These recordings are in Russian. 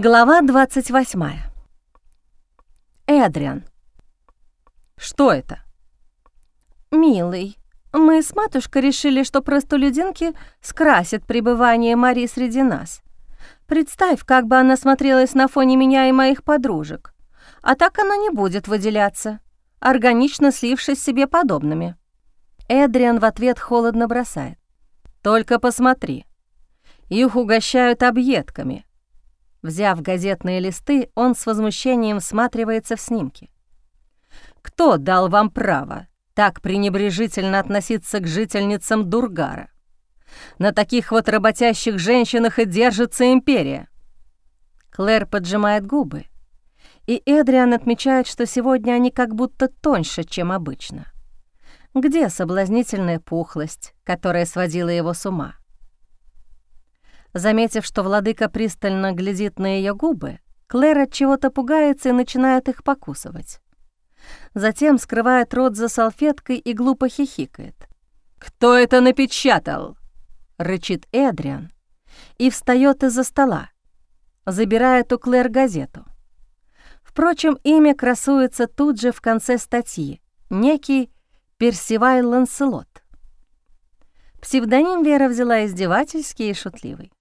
Глава 28. Эдриан. Что это? «Милый, мы с матушкой решили, что простолюдинки скрасят пребывание Мари среди нас. Представь, как бы она смотрелась на фоне меня и моих подружек. А так она не будет выделяться, органично слившись себе подобными». Эдриан в ответ холодно бросает. «Только посмотри. Их угощают объедками». Взяв газетные листы, он с возмущением всматривается в снимки. «Кто дал вам право так пренебрежительно относиться к жительницам Дургара? На таких вот работящих женщинах и держится империя». Клэр поджимает губы, и Эдриан отмечает, что сегодня они как будто тоньше, чем обычно. Где соблазнительная пухлость, которая сводила его с ума? Заметив, что владыка пристально глядит на ее губы, Клэр от чего-то пугается и начинает их покусывать. Затем скрывает рот за салфеткой и глупо хихикает. «Кто это напечатал?» — рычит Эдриан и встает из-за стола, забирает у Клэр газету. Впрочем, имя красуется тут же в конце статьи, некий Персивай Ланселот. Псевдоним Вера взяла издевательский и шутливый.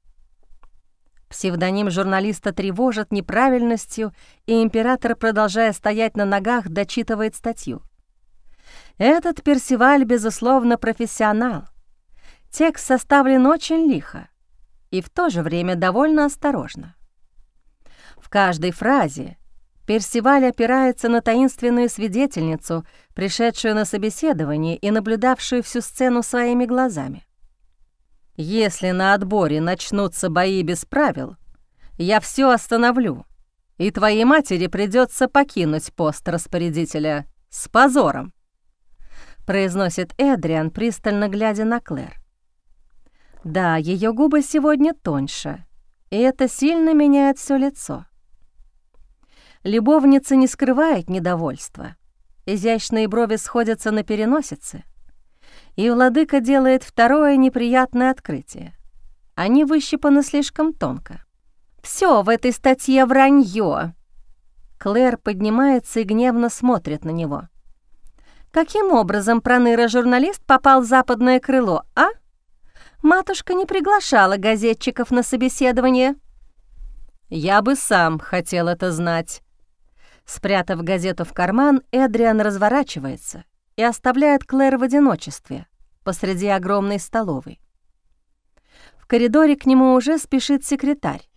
Псевдоним журналиста тревожит неправильностью, и император, продолжая стоять на ногах, дочитывает статью. Этот Персиваль, безусловно, профессионал. Текст составлен очень лихо и в то же время довольно осторожно. В каждой фразе Персиваль опирается на таинственную свидетельницу, пришедшую на собеседование и наблюдавшую всю сцену своими глазами. Если на отборе начнутся бои без правил, я все остановлю, и твоей матери придется покинуть пост распорядителя с позором», — произносит Эдриан, пристально глядя на Клэр. Да, ее губы сегодня тоньше, и это сильно меняет все лицо. Любовница не скрывает недовольства. Изящные брови сходятся на переносице — и владыка делает второе неприятное открытие. Они выщипаны слишком тонко. Все в этой статье вранье. Клэр поднимается и гневно смотрит на него. Каким образом проныра-журналист попал в западное крыло, а? Матушка не приглашала газетчиков на собеседование. Я бы сам хотел это знать. Спрятав газету в карман, Эдриан разворачивается и оставляет Клэр в одиночестве посреди огромной столовой. В коридоре к нему уже спешит секретарь.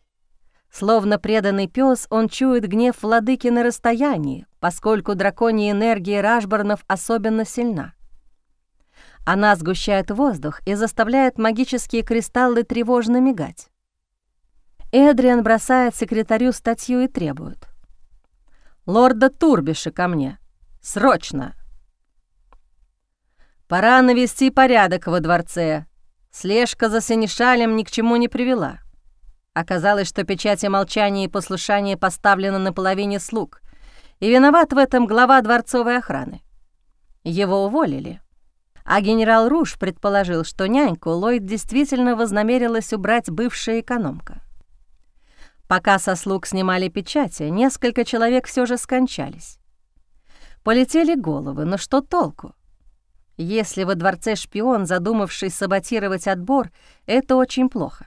Словно преданный пес, он чует гнев владыки на расстоянии, поскольку драконья энергия Рашборнов особенно сильна. Она сгущает воздух и заставляет магические кристаллы тревожно мигать. Эдриан бросает секретарю статью и требует. «Лорда Турбиша ко мне! Срочно!» Пора навести порядок во дворце. Слежка за Сенешалем ни к чему не привела. Оказалось, что печати молчания и послушания поставлены на половине слуг, и виноват в этом глава дворцовой охраны. Его уволили. А генерал Руш предположил, что няньку Ллойд действительно вознамерилась убрать бывшая экономка. Пока со слуг снимали печати, несколько человек все же скончались. Полетели головы, но что толку? Если во дворце шпион, задумавший саботировать отбор, это очень плохо.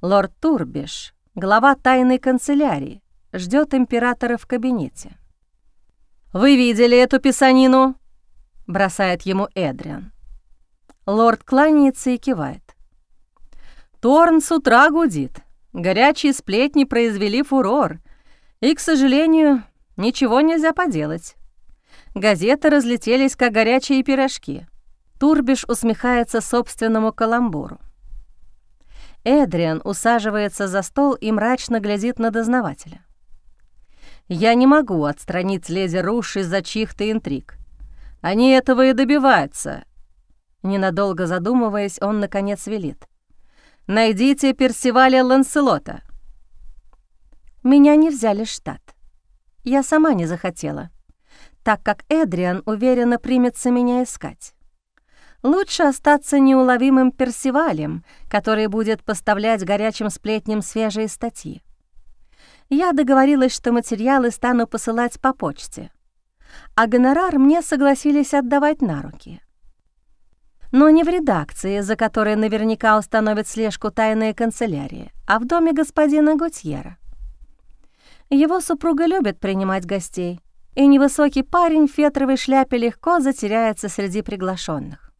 Лорд Турбиш, глава тайной канцелярии, ждет императора в кабинете. «Вы видели эту писанину?» — бросает ему Эдриан. Лорд кланяется и кивает. Торн с утра гудит. Горячие сплетни произвели фурор. И, к сожалению, ничего нельзя поделать. Газеты разлетелись, как горячие пирожки. Турбиш усмехается собственному каламбуру. Эдриан усаживается за стол и мрачно глядит на дознавателя. «Я не могу отстранить леди Руш из-за чьих-то интриг. Они этого и добиваются». Ненадолго задумываясь, он, наконец, велит. «Найдите Персиваля Ланселота». «Меня не взяли штат. Я сама не захотела так как Эдриан уверенно примется меня искать. Лучше остаться неуловимым Персивалем, который будет поставлять горячим сплетням свежие статьи. Я договорилась, что материалы стану посылать по почте, а гонорар мне согласились отдавать на руки. Но не в редакции, за которой наверняка установит слежку тайная канцелярия, а в доме господина Гутьера. Его супруга любит принимать гостей, и невысокий парень в фетровой шляпе легко затеряется среди приглашенных.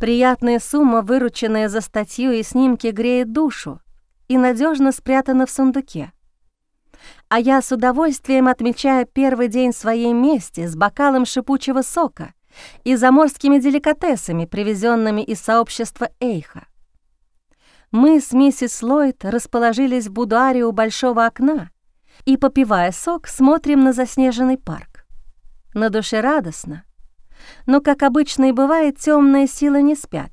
Приятная сумма, вырученная за статью и снимки, греет душу и надежно спрятана в сундуке. А я с удовольствием отмечаю первый день своей мести с бокалом шипучего сока и заморскими деликатесами, привезенными из сообщества Эйха. Мы с миссис Ллойд расположились в будуаре у большого окна и, попивая сок, смотрим на заснеженный парк. На душе радостно — но, как обычно и бывает, темные силы не спят,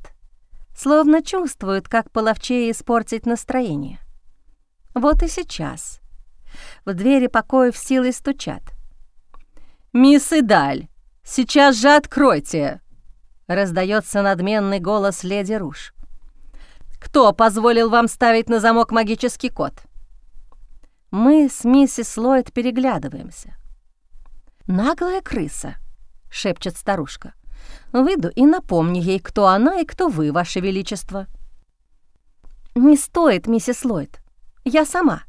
словно чувствуют, как половчее испортить настроение. Вот и сейчас. В двери покоев силой стучат. «Мисс Идаль, сейчас же откройте!» Раздается надменный голос леди Руш. «Кто позволил вам ставить на замок магический код?» Мы с миссис Ллойд переглядываемся. «Наглая крыса!» — шепчет старушка. «Выйду и напомню ей, кто она и кто вы, ваше величество». «Не стоит, миссис Ллойд. Я сама».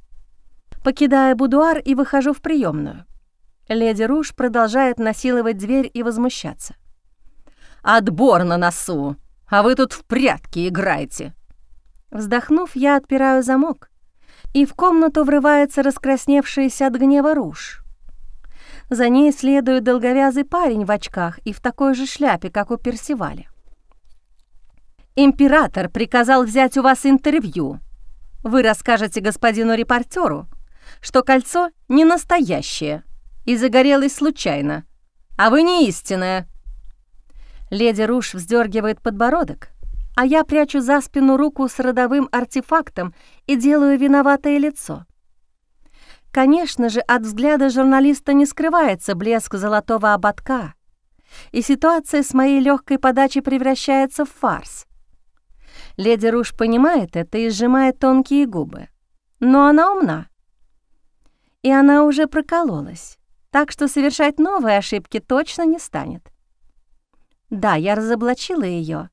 Покидая будуар и выхожу в приемную. Леди Руш продолжает насиловать дверь и возмущаться. «Отбор на носу! А вы тут в прятки играете!» Вздохнув, я отпираю замок, и в комнату врывается раскрасневшаяся от гнева Руш. За ней следует долговязый парень в очках и в такой же шляпе, как у Персиваля. «Император приказал взять у вас интервью. Вы расскажете господину репортеру, что кольцо не настоящее и загорелось случайно, а вы не истинная». Леди Руш вздергивает подбородок, а я прячу за спину руку с родовым артефактом и делаю виноватое лицо. Конечно же, от взгляда журналиста не скрывается блеск золотого ободка, и ситуация с моей легкой подачей превращается в фарс. Леди Руш понимает это и сжимает тонкие губы. Но она умна. И она уже прокололась, так что совершать новые ошибки точно не станет. Да, я разоблачила ее,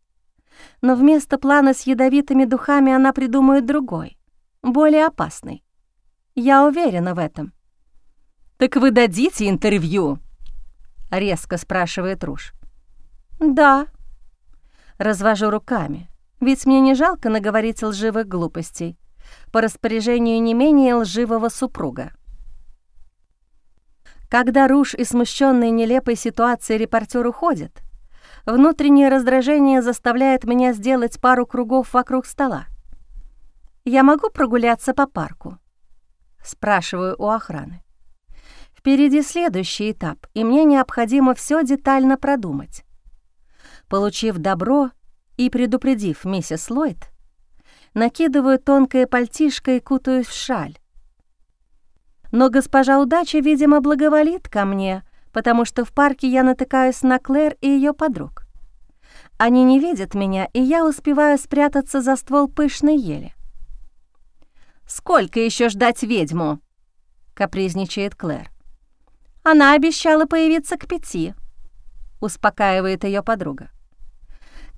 но вместо плана с ядовитыми духами она придумает другой, более опасный. Я уверена в этом. «Так вы дадите интервью?» — резко спрашивает Руш. «Да». Развожу руками, ведь мне не жалко наговорить лживых глупостей по распоряжению не менее лживого супруга. Когда Руш и смущенный нелепой ситуацией репортер уходит, внутреннее раздражение заставляет меня сделать пару кругов вокруг стола. Я могу прогуляться по парку? Спрашиваю у охраны. Впереди следующий этап, и мне необходимо все детально продумать. Получив добро и предупредив миссис Ллойд, накидываю тонкое пальтишко и кутаюсь в шаль. Но госпожа удача, видимо, благоволит ко мне, потому что в парке я натыкаюсь на Клэр и ее подруг. Они не видят меня, и я успеваю спрятаться за ствол пышной ели. Сколько еще ждать ведьму?» — капризничает Клэр. «Она обещала появиться к пяти», — успокаивает ее подруга.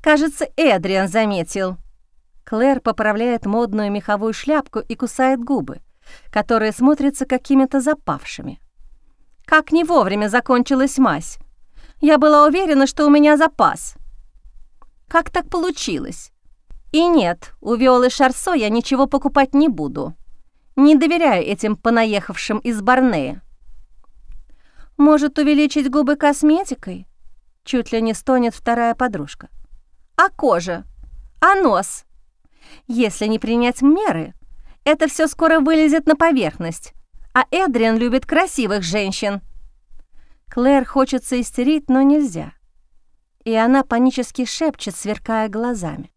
«Кажется, Эдриан заметил». Клэр поправляет модную меховую шляпку и кусает губы, которые смотрятся какими-то запавшими. «Как не вовремя закончилась мазь! Я была уверена, что у меня запас!» «Как так получилось? И нет, у Виолы Шарсо я ничего покупать не буду. Не доверяю этим понаехавшим из Барнея. Может, увеличить губы косметикой? Чуть ли не стонет вторая подружка. А кожа? А нос? Если не принять меры, это все скоро вылезет на поверхность. А Эдриан любит красивых женщин. Клэр хочется истерить, но нельзя. И она панически шепчет, сверкая глазами.